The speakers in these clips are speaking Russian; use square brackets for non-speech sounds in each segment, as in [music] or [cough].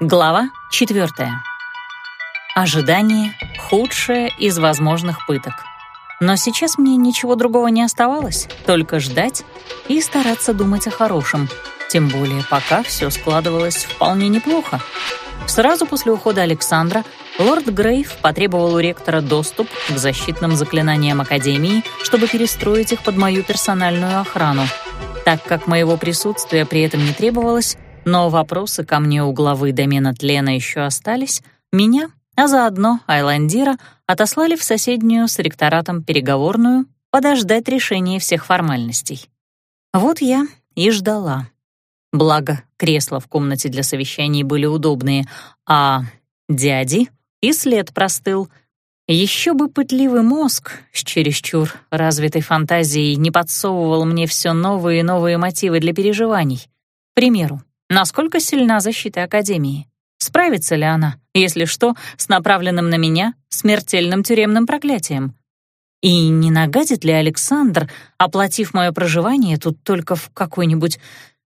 Глава четвертая. Ожидание — худшее из возможных пыток. Но сейчас мне ничего другого не оставалось, только ждать и стараться думать о хорошем. Тем более пока все складывалось вполне неплохо. Сразу после ухода Александра лорд Грейв потребовал у ректора доступ к защитным заклинаниям Академии, чтобы перестроить их под мою персональную охрану. Так как моего присутствия при этом не требовалось, но вопросы ко мне у главы домена тлена еще остались. Меня, а заодно Айландира, отослали в соседнюю с ректоратом переговорную подождать решения всех формальностей. Вот я и ждала. Благо, кресла в комнате для совещаний были удобные, а дяди и след простыл. Еще бы пытливый мозг с чересчур развитой фантазией не подсовывал мне все новые и новые мотивы для переживаний. К примеру, Насколько сильна защита Академии? Справится ли она, если что, с направленным на меня смертельным тюремным проклятием? И не нагадит ли Александр, оплатив мое проживание тут только в какой-нибудь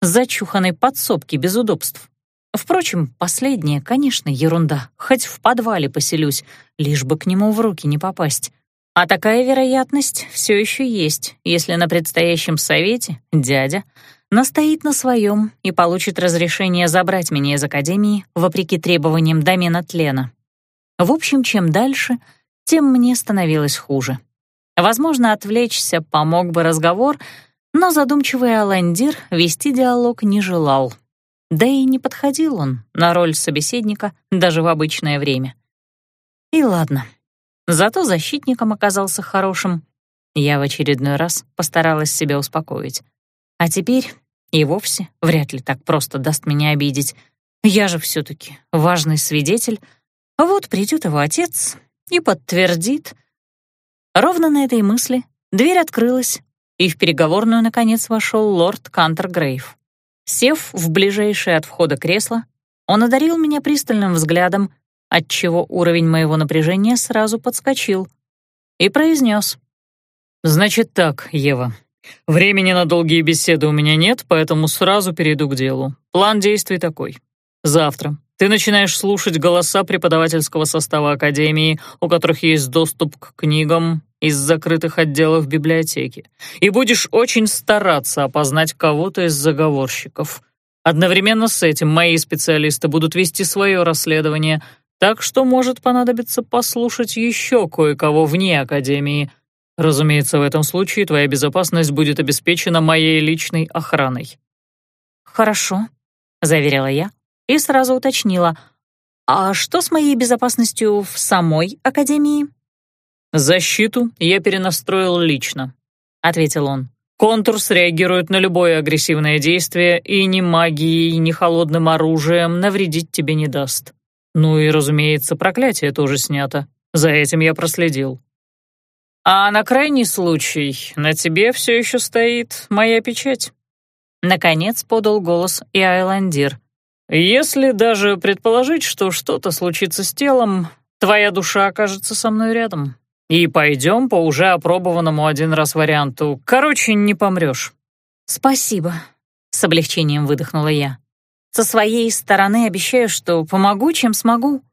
зачуханной подсобке без удобств? Впрочем, последнее, конечно, ерунда. Хоть в подвале поселюсь, лишь бы к нему в руки не попасть. А такая вероятность все еще есть, если на предстоящем совете дядя настоит на своем и получит разрешение забрать меня из Академии вопреки требованиям домена тлена. В общем, чем дальше, тем мне становилось хуже. Возможно, отвлечься помог бы разговор, но задумчивый Аландир вести диалог не желал. Да и не подходил он на роль собеседника даже в обычное время. И ладно. Зато защитником оказался хорошим. Я в очередной раз постаралась себя успокоить. А теперь и вовсе вряд ли так просто даст меня обидеть. Я же все таки важный свидетель. Вот придет его отец и подтвердит. Ровно на этой мысли дверь открылась, и в переговорную, наконец, вошел лорд Кантергрейв. Сев в ближайшее от входа кресло, он одарил меня пристальным взглядом, отчего уровень моего напряжения сразу подскочил, и произнес. «Значит так, Ева, Времени на долгие беседы у меня нет, поэтому сразу перейду к делу. План действий такой. Завтра ты начинаешь слушать голоса преподавательского состава Академии, у которых есть доступ к книгам из закрытых отделов библиотеки, и будешь очень стараться опознать кого-то из заговорщиков. Одновременно с этим мои специалисты будут вести свое расследование, так что может понадобиться послушать еще кое-кого вне Академии — Разумеется, в этом случае твоя безопасность будет обеспечена моей личной охраной». «Хорошо», — заверила я и сразу уточнила. «А что с моей безопасностью в самой Академии?» «Защиту я перенастроил лично», — ответил он. «Контур среагирует на любое агрессивное действие и ни магией, ни холодным оружием навредить тебе не даст. Ну и, разумеется, проклятие тоже снято. За этим я проследил. А на крайний случай на тебе все еще стоит моя печать. Наконец подал голос и Айландир. Если даже предположить, что что-то случится с телом, твоя душа окажется со мной рядом. И пойдем по уже опробованному один раз варианту. Короче, не помрешь. Спасибо, с облегчением выдохнула я. Со своей стороны обещаю, что помогу, чем смогу.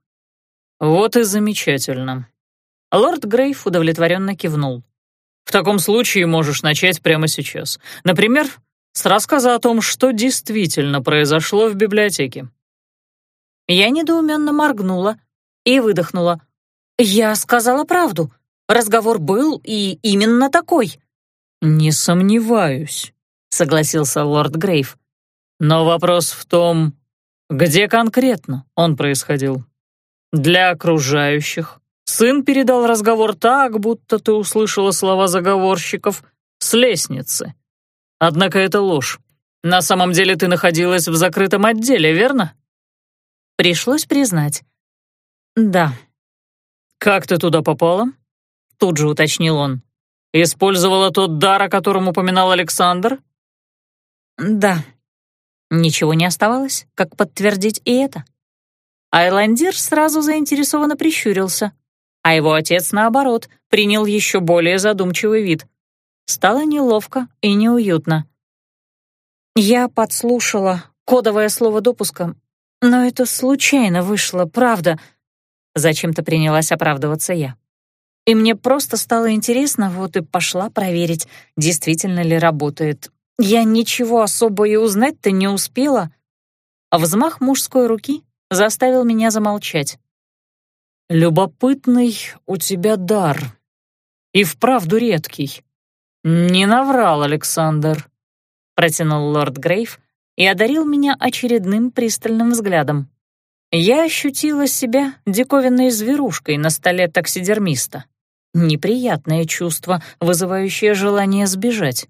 Вот и замечательно. Лорд Грейв удовлетворенно кивнул. «В таком случае можешь начать прямо сейчас. Например, с рассказа о том, что действительно произошло в библиотеке». Я недоуменно моргнула и выдохнула. «Я сказала правду. Разговор был и именно такой». «Не сомневаюсь», — согласился лорд Грейв. «Но вопрос в том, где конкретно он происходил. Для окружающих Сын передал разговор так, будто ты услышала слова заговорщиков с лестницы. Однако это ложь. На самом деле ты находилась в закрытом отделе, верно? Пришлось признать. Да. Как ты туда попала? Тут же уточнил он. Использовала тот дар, о котором упоминал Александр? Да. Ничего не оставалось, как подтвердить и это. Айландир сразу заинтересованно прищурился а его отец, наоборот, принял еще более задумчивый вид. Стало неловко и неуютно. Я подслушала кодовое слово допуска. Но это случайно вышло, правда. Зачем-то принялась оправдываться я. И мне просто стало интересно, вот и пошла проверить, действительно ли работает. Я ничего особо и узнать-то не успела. Взмах мужской руки заставил меня замолчать. «Любопытный у тебя дар. И вправду редкий. Не наврал Александр», — протянул лорд Грейв и одарил меня очередным пристальным взглядом. Я ощутила себя диковинной зверушкой на столе таксидермиста. Неприятное чувство, вызывающее желание сбежать.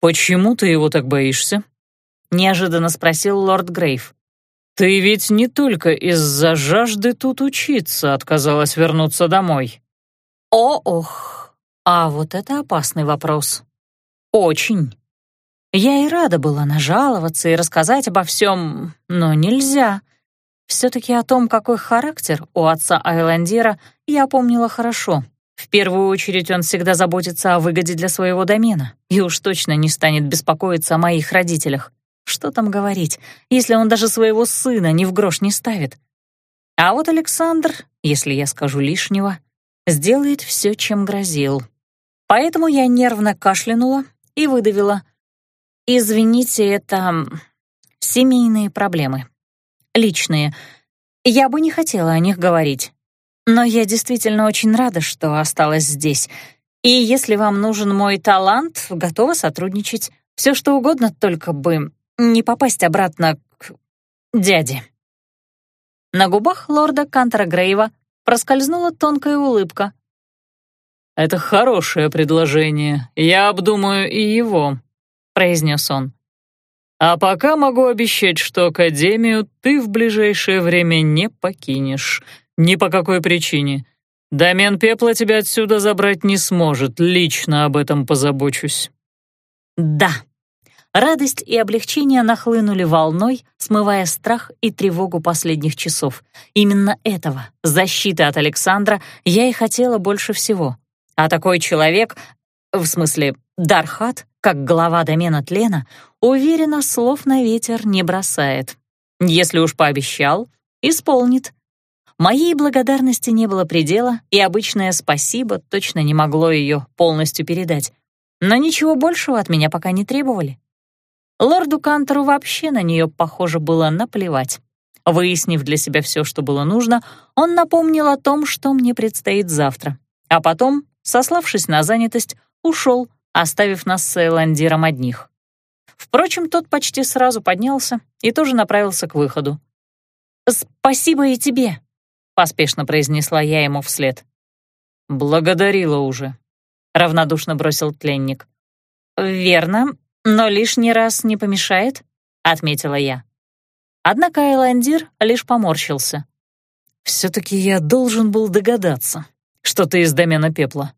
«Почему ты его так боишься?» — неожиданно спросил лорд Грейв. «Ты ведь не только из-за жажды тут учиться отказалась вернуться домой». «О-ох, а вот это опасный вопрос. Очень. Я и рада была нажаловаться и рассказать обо всем, но нельзя. Все-таки о том, какой характер у отца Айландира, я помнила хорошо. В первую очередь он всегда заботится о выгоде для своего домена и уж точно не станет беспокоиться о моих родителях. Что там говорить, если он даже своего сына ни в грош не ставит? А вот Александр, если я скажу лишнего, сделает все, чем грозил. Поэтому я нервно кашлянула и выдавила. «Извините, это семейные проблемы. Личные. Я бы не хотела о них говорить. Но я действительно очень рада, что осталась здесь. И если вам нужен мой талант, готова сотрудничать. Все что угодно, только бы не попасть обратно к дяде». На губах лорда Кантера Грейва проскользнула тонкая улыбка. «Это хорошее предложение. Я обдумаю и его», — произнес он. «А пока могу обещать, что Академию ты в ближайшее время не покинешь. Ни по какой причине. Домен пепла тебя отсюда забрать не сможет. Лично об этом позабочусь». «Да», Радость и облегчение нахлынули волной, смывая страх и тревогу последних часов. Именно этого, защиты от Александра, я и хотела больше всего. А такой человек, в смысле Дархат, как глава домена тлена, уверенно слов на ветер не бросает. Если уж пообещал, исполнит. Моей благодарности не было предела, и обычное «спасибо» точно не могло ее полностью передать. Но ничего большего от меня пока не требовали. Лорду Кантору вообще на нее, похоже, было наплевать. Выяснив для себя все, что было нужно, он напомнил о том, что мне предстоит завтра. А потом, сославшись на занятость, ушел, оставив нас с Эйландиром одних. Впрочем, тот почти сразу поднялся и тоже направился к выходу. «Спасибо и тебе», — поспешно произнесла я ему вслед. «Благодарила уже», — равнодушно бросил тленник. «Верно, «Но лишний раз не помешает», — отметила я. Однако Айландир лишь поморщился. «Все-таки я должен был догадаться, что ты из домена пепла.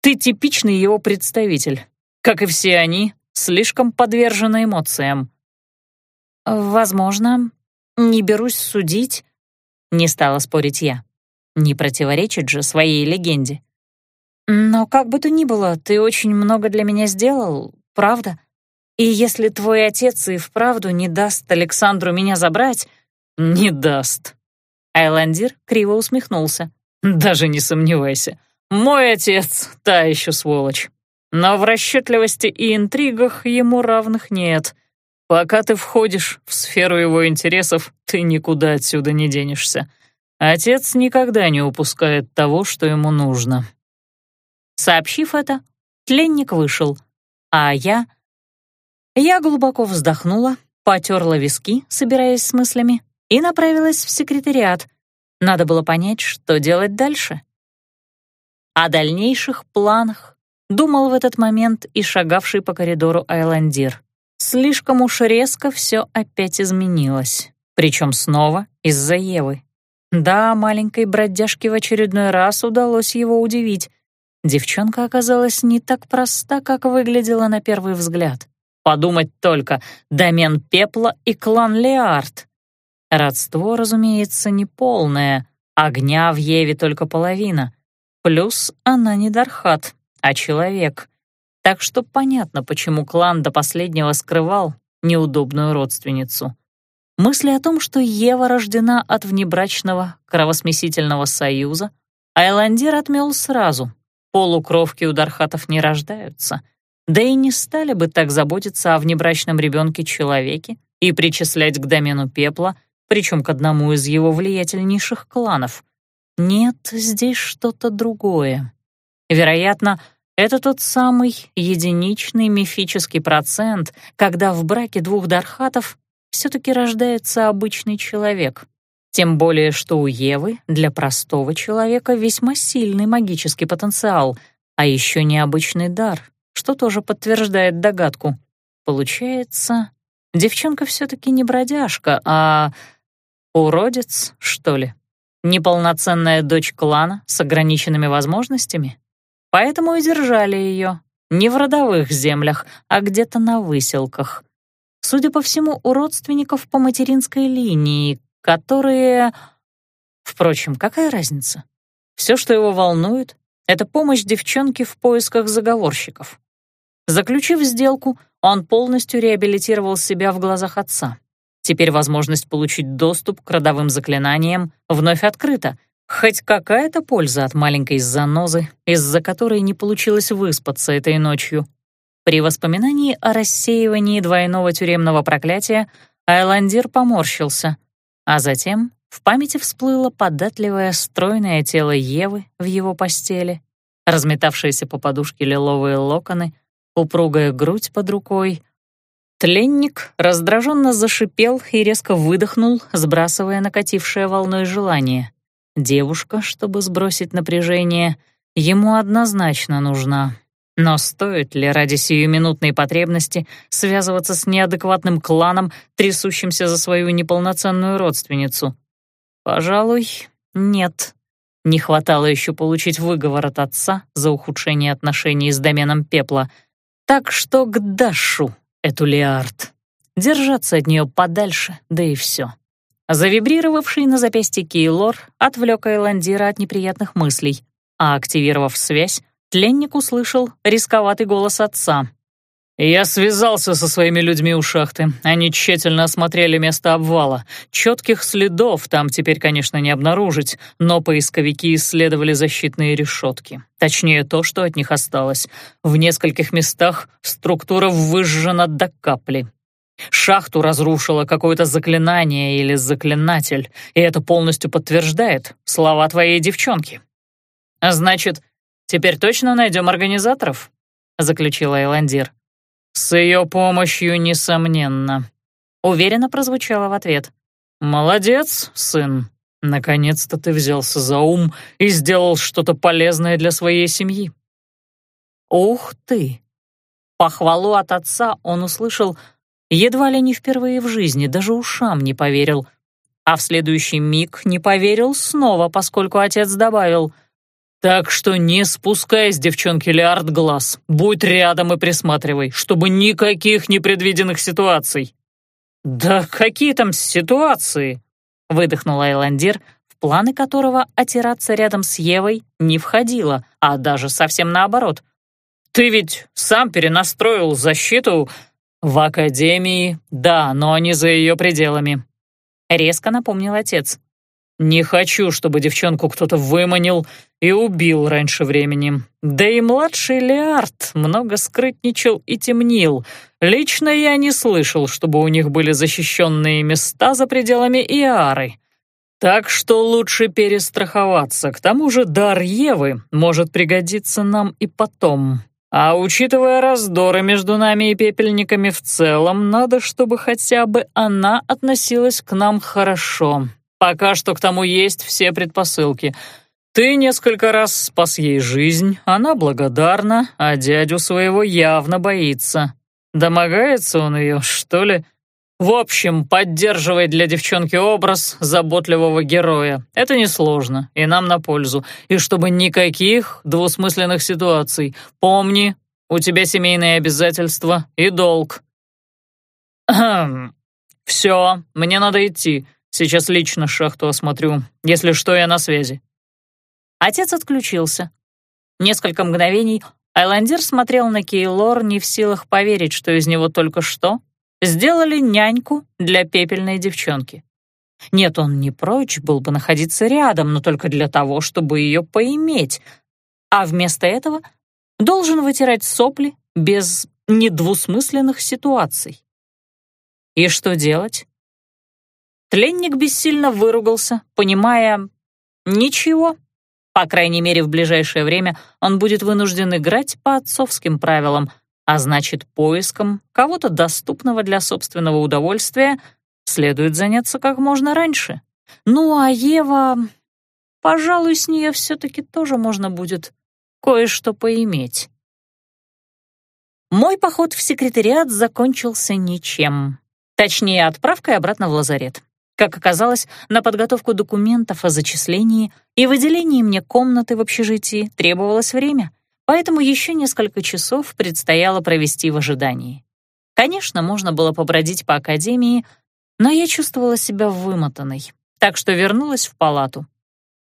Ты типичный его представитель. Как и все они, слишком подвержены эмоциям». «Возможно, не берусь судить», — не стала спорить я. Не противоречит же своей легенде. «Но как бы то ни было, ты очень много для меня сделал, правда?» И если твой отец и вправду не даст Александру меня забрать...» «Не даст». Айландир криво усмехнулся. «Даже не сомневайся. Мой отец — та еще сволочь. Но в расчетливости и интригах ему равных нет. Пока ты входишь в сферу его интересов, ты никуда отсюда не денешься. Отец никогда не упускает того, что ему нужно». Сообщив это, тленник вышел, а я — я глубоко вздохнула, потерла виски, собираясь с мыслями, и направилась в секретариат. Надо было понять, что делать дальше. О дальнейших планах думал в этот момент и шагавший по коридору Айландир. Слишком уж резко все опять изменилось, причем снова из-за Евы. Да, маленькой бродяжке в очередной раз удалось его удивить. Девчонка оказалась не так проста, как выглядела на первый взгляд. Подумать только, домен пепла и клан Леард. Родство, разумеется, не полное, огня в Еве только половина. Плюс она не Дархат, а человек. Так что понятно, почему клан до последнего скрывал неудобную родственницу. Мысли о том, что Ева рождена от внебрачного кровосмесительного союза, Айландир отмел сразу. Полукровки у Дархатов не рождаются. Да и не стали бы так заботиться о внебрачном ребенке-человеке и причислять к домену пепла, причем к одному из его влиятельнейших кланов. Нет, здесь что-то другое. Вероятно, это тот самый единичный мифический процент, когда в браке двух дархатов все-таки рождается обычный человек. Тем более, что у Евы для простого человека весьма сильный магический потенциал, а еще необычный дар, что тоже подтверждает догадку. Получается, девчонка все-таки не бродяжка, а уродец, что ли? Неполноценная дочь клана с ограниченными возможностями? Поэтому и держали ее не в родовых землях, а где-то на выселках. Судя по всему, у родственников по материнской линии, которые... Впрочем, какая разница? Все, что его волнует, это помощь девчонке в поисках заговорщиков. Заключив сделку, он полностью реабилитировал себя в глазах отца. Теперь возможность получить доступ к родовым заклинаниям вновь открыта — Хоть какая-то польза от маленькой занозы, из-за которой не получилось выспаться этой ночью. При воспоминании о рассеивании двойного тюремного проклятия Айландир поморщился, а затем в памяти всплыло податливое стройное тело Евы в его постели, разметавшиеся по подушке лиловые локоны, упругая грудь под рукой. Тленник раздраженно зашипел и резко выдохнул, сбрасывая накатившее волной желание — Девушка, чтобы сбросить напряжение, ему однозначно нужна. Но стоит ли ради сиюминутной потребности связываться с неадекватным кланом, трясущимся за свою неполноценную родственницу? Пожалуй, нет. Не хватало еще получить выговор от отца за ухудшение отношений с доменом пепла. Так что к Дашу, эту Лиард. Держаться от нее подальше, да и все. Завибрировавший на запястье Кейлор отвлек Айландира от неприятных мыслей, а, активировав связь, тленник услышал рисковатый голос отца. «Я связался со своими людьми у шахты. Они тщательно осмотрели место обвала. Четких следов там теперь, конечно, не обнаружить, но поисковики исследовали защитные решетки. Точнее, то, что от них осталось. В нескольких местах структура выжжена до капли. Шахту разрушило какое-то заклинание или заклинатель, и это полностью подтверждает слова твоей девчонки. «Значит, теперь точно найдем организаторов?» — заключила Эландир. «С ее помощью, несомненно», — уверенно прозвучало в ответ. «Молодец, сын. Наконец-то ты взялся за ум и сделал что-то полезное для своей семьи». «Ух ты!» Похвалу от отца он услышал Едва ли не впервые в жизни, даже ушам не поверил. А в следующий миг не поверил снова, поскольку отец добавил «Так что не спускай с девчонки Лиард глаз, будь рядом и присматривай, чтобы никаких непредвиденных ситуаций». «Да какие там ситуации?» — выдохнул Айландир, в планы которого отираться рядом с Евой не входило, а даже совсем наоборот. «Ты ведь сам перенастроил защиту «В академии, да, но не за ее пределами», — резко напомнил отец. «Не хочу, чтобы девчонку кто-то выманил и убил раньше времени. Да и младший Леард много скрытничал и темнил. Лично я не слышал, чтобы у них были защищенные места за пределами Иары. Так что лучше перестраховаться. К тому же дар Евы может пригодиться нам и потом». А учитывая раздоры между нами и пепельниками в целом, надо, чтобы хотя бы она относилась к нам хорошо. Пока что к тому есть все предпосылки. Ты несколько раз спас ей жизнь, она благодарна, а дядю своего явно боится. Домогается он ее, что ли?» В общем, поддерживай для девчонки образ заботливого героя. Это несложно и нам на пользу. И чтобы никаких двусмысленных ситуаций. Помни, у тебя семейные обязательства и долг. Все, мне надо идти. Сейчас лично шахту осмотрю. Если что, я на связи. Отец отключился. Несколько мгновений Айландер смотрел на Кейлор, не в силах поверить, что из него только что сделали няньку для пепельной девчонки. Нет, он не прочь был бы находиться рядом, но только для того, чтобы ее поиметь, а вместо этого должен вытирать сопли без недвусмысленных ситуаций. И что делать? Тленник бессильно выругался, понимая, ничего, по крайней мере, в ближайшее время он будет вынужден играть по отцовским правилам, а значит, поиском кого-то доступного для собственного удовольствия следует заняться как можно раньше. Ну а Ева... Пожалуй, с нее все-таки тоже можно будет кое-что поиметь. Мой поход в секретариат закончился ничем. Точнее, отправкой обратно в лазарет. Как оказалось, на подготовку документов о зачислении и выделении мне комнаты в общежитии требовалось время, поэтому еще несколько часов предстояло провести в ожидании. Конечно, можно было побродить по академии, но я чувствовала себя вымотанной, так что вернулась в палату.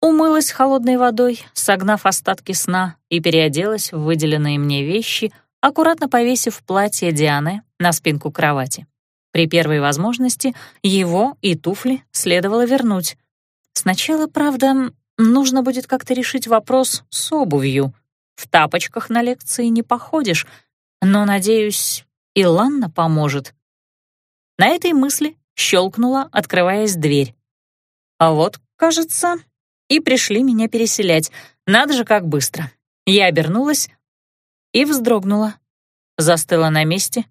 Умылась холодной водой, согнав остатки сна, и переоделась в выделенные мне вещи, аккуратно повесив платье Дианы на спинку кровати. При первой возможности его и туфли следовало вернуть. Сначала, правда, нужно будет как-то решить вопрос с обувью. В тапочках на лекции не походишь, но, надеюсь, и Ланна поможет. На этой мысли щелкнула, открываясь дверь. А вот, кажется, и пришли меня переселять. Надо же, как быстро. Я обернулась и вздрогнула. Застыла на месте,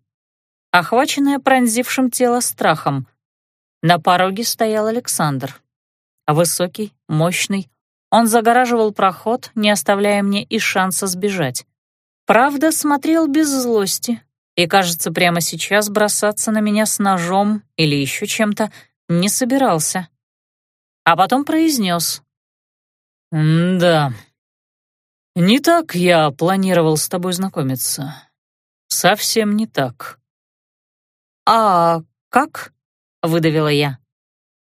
охваченная пронзившим тело страхом. На пороге стоял Александр. Высокий, мощный, он загораживал проход, не оставляя мне и шанса сбежать. Правда, смотрел без злости, и, кажется, прямо сейчас бросаться на меня с ножом или еще чем-то не собирался. А потом произнес. «Да, не так я планировал с тобой знакомиться. Совсем не так. «А как?» — выдавила я.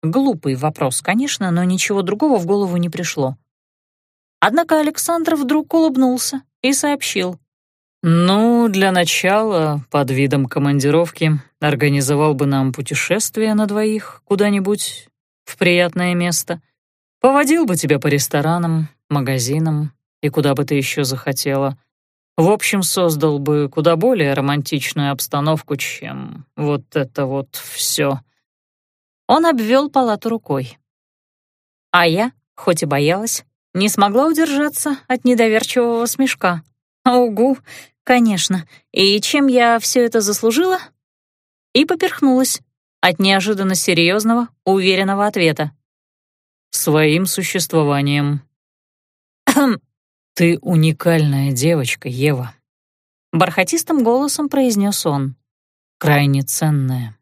Глупый вопрос, конечно, но ничего другого в голову не пришло. Однако Александр вдруг улыбнулся и сообщил. «Ну, для начала, под видом командировки, организовал бы нам путешествие на двоих куда-нибудь в приятное место. Поводил бы тебя по ресторанам, магазинам и куда бы ты еще захотела. В общем, создал бы куда более романтичную обстановку, чем вот это вот все. Он обвел палату рукой. А я, хоть и боялась, не смогла удержаться от недоверчивого смешка. Угу, конечно. И чем я все это заслужила? И поперхнулась от неожиданно серьезного, уверенного ответа. «Своим существованием». [clears throat] «Ты уникальная девочка, Ева», — бархатистым голосом произнес он. «Крайне ценная.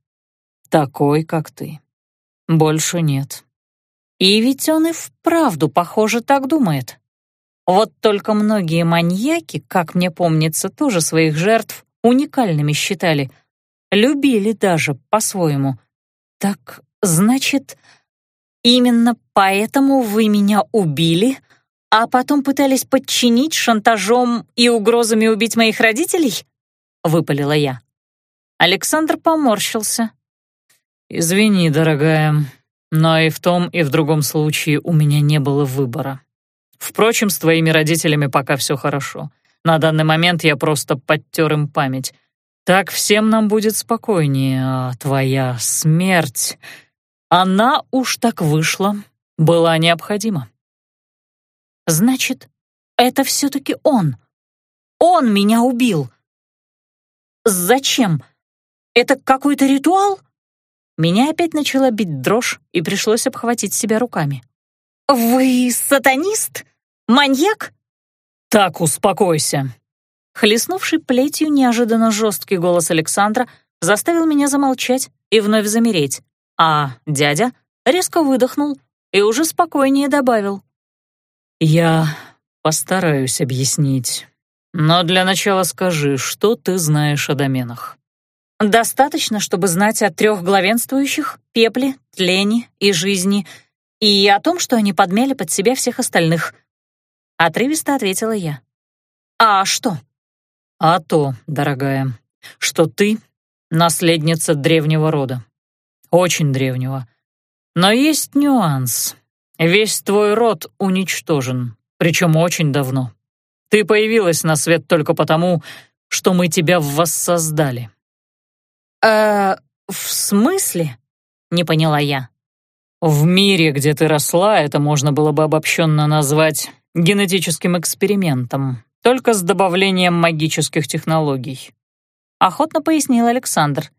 Такой, как ты. Больше нет». И ведь он и вправду, похоже, так думает. Вот только многие маньяки, как мне помнится, тоже своих жертв уникальными считали. Любили даже по-своему. Так, значит, именно поэтому вы меня убили, а потом пытались подчинить шантажом и угрозами убить моих родителей?» — выпалила я. Александр поморщился. «Извини, дорогая, но и в том, и в другом случае у меня не было выбора. Впрочем, с твоими родителями пока все хорошо. На данный момент я просто подтер им память. Так всем нам будет спокойнее, а твоя смерть, она уж так вышла, была необходима. Значит, это все-таки он. Он меня убил. Зачем? Это какой-то ритуал? Меня опять начала бить дрожь, и пришлось обхватить себя руками. «Вы сатанист? Маньяк?» «Так, успокойся». Хлестнувший плетью неожиданно жесткий голос Александра заставил меня замолчать и вновь замереть, а дядя резко выдохнул и уже спокойнее добавил. «Я постараюсь объяснить. Но для начала скажи, что ты знаешь о доменах?» «Достаточно, чтобы знать о трех главенствующих — пепле, тлене и жизни, и о том, что они подмяли под себя всех остальных». Отрывисто ответила я. «А что?» «А то, дорогая, что ты наследница древнего рода. Очень древнего. Но есть нюанс. Весь твой род уничтожен, причем очень давно. Ты появилась на свет только потому, что мы тебя воссоздали». «Э, в смысле?» — не поняла я. «В мире, где ты росла, это можно было бы обобщенно назвать генетическим экспериментом, только с добавлением магических технологий», — охотно пояснил Александр.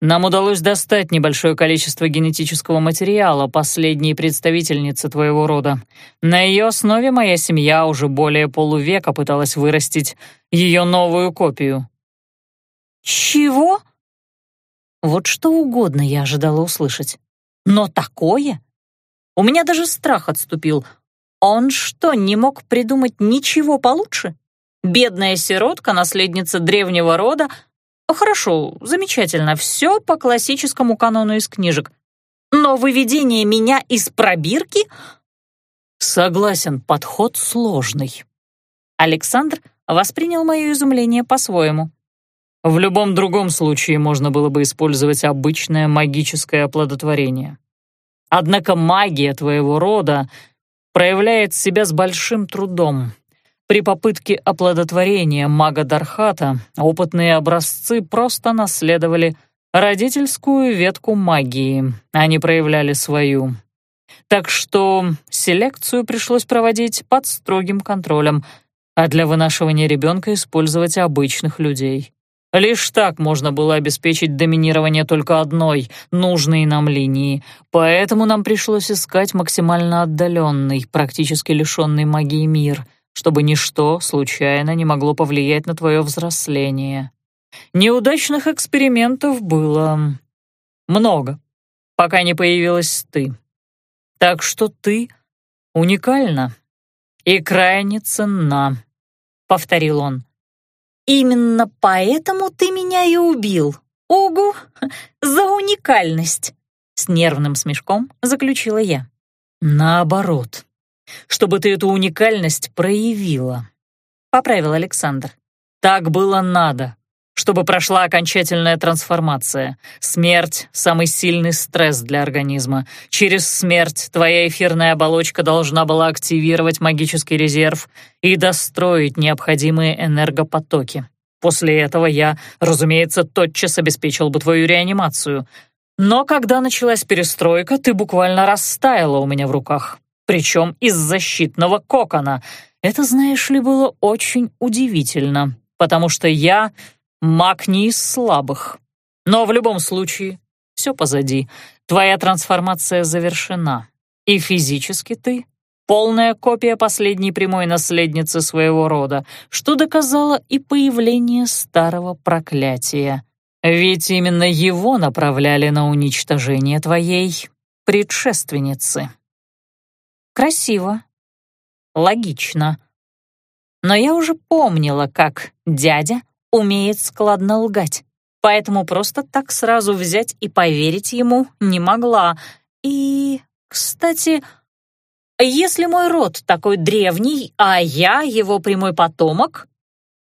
«Нам удалось достать небольшое количество генетического материала последней представительницы твоего рода. На ее основе моя семья уже более полувека пыталась вырастить ее новую копию». «Чего?» Вот что угодно я ожидала услышать. Но такое? У меня даже страх отступил. Он что, не мог придумать ничего получше? Бедная сиротка, наследница древнего рода. Хорошо, замечательно, все по классическому канону из книжек. Но выведение меня из пробирки... Согласен, подход сложный. Александр воспринял мое изумление по-своему. В любом другом случае можно было бы использовать обычное магическое оплодотворение. Однако магия твоего рода проявляет себя с большим трудом. При попытке оплодотворения мага Дархата опытные образцы просто наследовали родительскую ветку магии, а не проявляли свою. Так что селекцию пришлось проводить под строгим контролем, а для вынашивания ребенка использовать обычных людей. Лишь так можно было обеспечить доминирование только одной, нужной нам линии, поэтому нам пришлось искать максимально отдаленный, практически лишенный магии мир, чтобы ничто случайно не могло повлиять на твое взросление. Неудачных экспериментов было много, пока не появилась ты. Так что ты уникальна и крайне ценна, — повторил он. «Именно поэтому ты меня и убил. Угу, [laughs] за уникальность!» С нервным смешком заключила я. «Наоборот, чтобы ты эту уникальность проявила», — поправил Александр. «Так было надо чтобы прошла окончательная трансформация. Смерть — самый сильный стресс для организма. Через смерть твоя эфирная оболочка должна была активировать магический резерв и достроить необходимые энергопотоки. После этого я, разумеется, тотчас обеспечил бы твою реанимацию. Но когда началась перестройка, ты буквально растаяла у меня в руках. Причем из защитного кокона. Это, знаешь ли, было очень удивительно, потому что я Маг не из слабых. Но в любом случае, все позади. Твоя трансформация завершена. И физически ты — полная копия последней прямой наследницы своего рода, что доказало и появление старого проклятия. Ведь именно его направляли на уничтожение твоей предшественницы. Красиво. Логично. Но я уже помнила, как дядя умеет складно лгать, поэтому просто так сразу взять и поверить ему не могла. И, кстати, если мой род такой древний, а я его прямой потомок,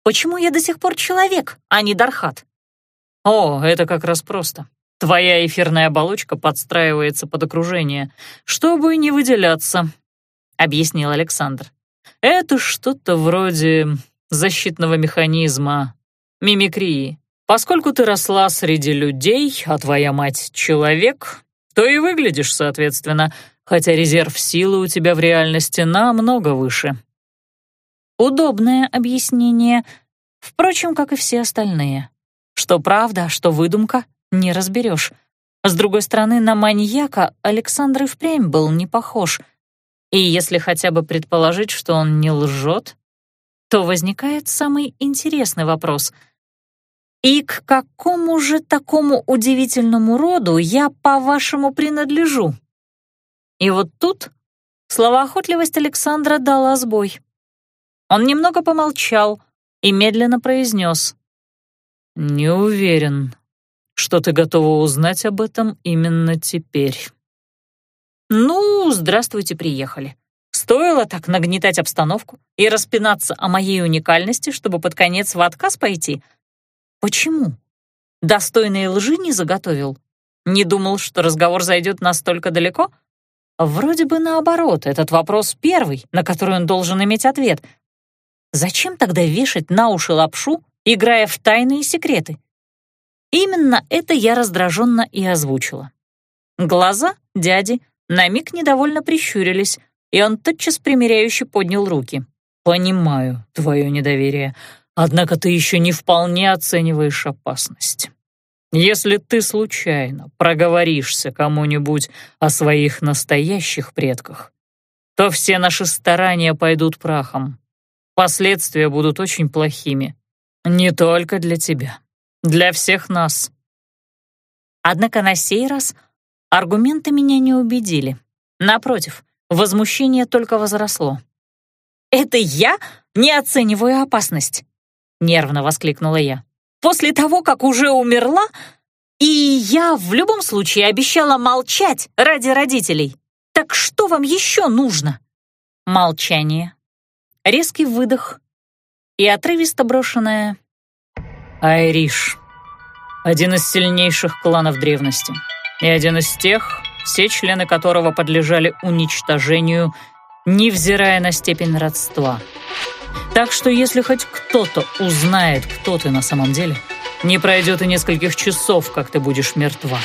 почему я до сих пор человек, а не Дархат? О, это как раз просто. Твоя эфирная оболочка подстраивается под окружение, чтобы не выделяться, — объяснил Александр. Это что-то вроде защитного механизма мимикрии. Поскольку ты росла среди людей, а твоя мать — человек, то и выглядишь соответственно, хотя резерв силы у тебя в реальности намного выше. Удобное объяснение, впрочем, как и все остальные. Что правда, что выдумка, не разберешь. С другой стороны, на маньяка Александр и впрямь был не похож. И если хотя бы предположить, что он не лжет, то возникает самый интересный вопрос — и к какому же такому удивительному роду я, по-вашему, принадлежу? И вот тут словоохотливость Александра дала сбой. Он немного помолчал и медленно произнес. «Не уверен, что ты готова узнать об этом именно теперь». «Ну, здравствуйте, приехали. Стоило так нагнетать обстановку и распинаться о моей уникальности, чтобы под конец в отказ пойти — Почему? Достойной лжи не заготовил? Не думал, что разговор зайдет настолько далеко? Вроде бы наоборот, этот вопрос первый, на который он должен иметь ответ. Зачем тогда вешать на уши лапшу, играя в тайные секреты? Именно это я раздраженно и озвучила. Глаза дяди на миг недовольно прищурились, и он тотчас примиряюще поднял руки. «Понимаю твое недоверие, однако ты еще не вполне оцениваешь опасность. Если ты случайно проговоришься кому-нибудь о своих настоящих предках, то все наши старания пойдут прахом. Последствия будут очень плохими. Не только для тебя, для всех нас». Однако на сей раз аргументы меня не убедили. Напротив, возмущение только возросло. «Это я не оцениваю опасность!» — нервно воскликнула я. «После того, как уже умерла, и я в любом случае обещала молчать ради родителей. Так что вам еще нужно?» Молчание. Резкий выдох и отрывисто брошенное «Айриш, один из сильнейших кланов древности, и один из тех, все члены которого подлежали уничтожению, невзирая на степень родства. Так что если хоть кто-то узнает, кто ты на самом деле, не пройдет и нескольких часов, как ты будешь мертва.